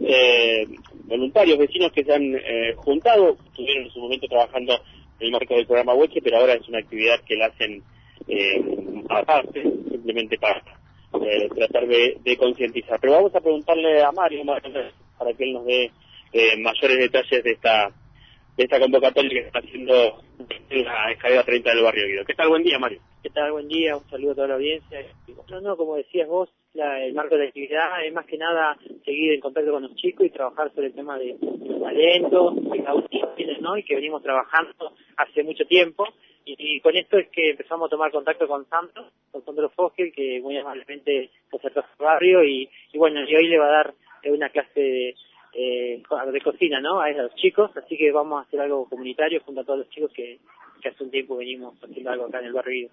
eh, voluntarios, vecinos que se han eh, juntado, estuvieron en su momento trabajando en el marco del programa Hueche, pero ahora es una actividad que la hacen eh, aparte, simplemente para eh, tratar de, concientizar. Pero vamos a preguntarle a Mario, Mario para que él nos dé eh, mayores detalles de esta de esta convocatoria que está haciendo en la escalera 30 del barrio Guido. ¿Qué tal? Buen día, Mario. ¿Qué tal? Buen día, un saludo a toda la audiencia. No, no, como decías vos, la, el marco de la actividad es más que nada seguir en contacto con los chicos y trabajar sobre el tema de, de talento, de ¿no? Y que venimos trabajando hace mucho tiempo. Y, con esto es que empezamos a tomar contacto con Sandro, con Sandro Fogel, que muy amablemente se su barrio y, y bueno, y hoy le va a dar una clase de eh, de cocina, ¿no? A los chicos, así que vamos a hacer algo comunitario junto a todos los chicos que, tiempo venimos haciendo algo acá en el barrio.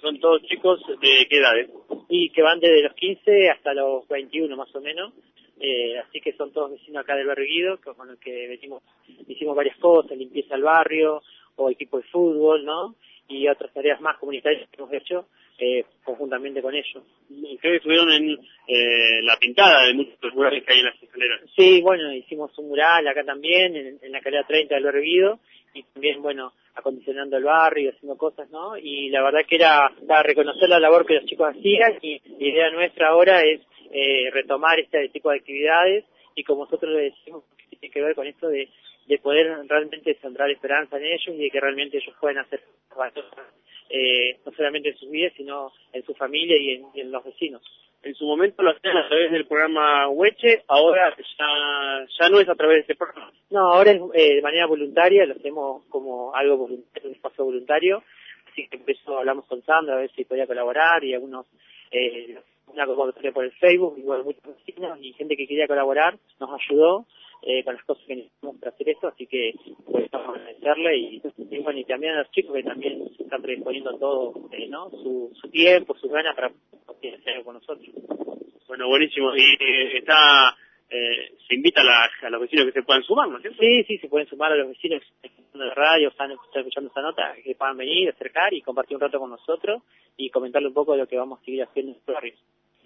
¿Son todos chicos de qué edades? Y que van desde los 15 hasta los 21 más o menos, eh, así que son todos vecinos acá del barrio Guido, con los que venimos, hicimos varias cosas, limpieza al barrio, o equipo de fútbol, ¿no? Y otras tareas más comunitarias que hemos hecho eh, conjuntamente con ellos. Ustedes estuvieron en eh, la pintada de muchos murales que hay en las escaleras. Sí, bueno, hicimos un mural acá también, en, en la escalera 30 del barrio y también, bueno, acondicionando el barrio, haciendo cosas, ¿no? Y la verdad que era reconocer la labor que los chicos hacían y la idea nuestra ahora es eh, retomar este tipo de actividades y como nosotros le decimos, tiene que ver con esto de, de poder realmente centrar esperanza en ellos y de que realmente ellos puedan hacer eh, no solamente en sus vidas, sino en su familia y en, y en los vecinos. En su momento lo hacían a través del programa Hueche, ahora ya, ya no es a través de este programa. No, ahora es eh, de manera voluntaria, lo hacemos como algo voluntario, un espacio voluntario, así que empezó, hablamos con Sandra a ver si podía colaborar y algunos, eh, una convocatoria por el Facebook, igual muchos vecinos y gente que quería colaborar nos ayudó eh, con las cosas que necesitamos para hacer esto, así que pues estamos a agradecerle y, y, bueno, y también a los chicos que también están predisponiendo todo, eh, ¿no? Su, su tiempo, sus ganas para hacer con nosotros. Bueno, buenísimo. Y eh, está, eh, se invita a, la, a, los vecinos que se puedan sumar, ¿no es cierto? Sí, sí, se pueden sumar a los vecinos que están en la radio, están, escuchando esta nota, que puedan venir, acercar y compartir un rato con nosotros y comentarle un poco de lo que vamos a seguir haciendo en nuestro barrio.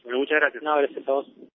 Bueno, muchas gracias. No, gracias a vos.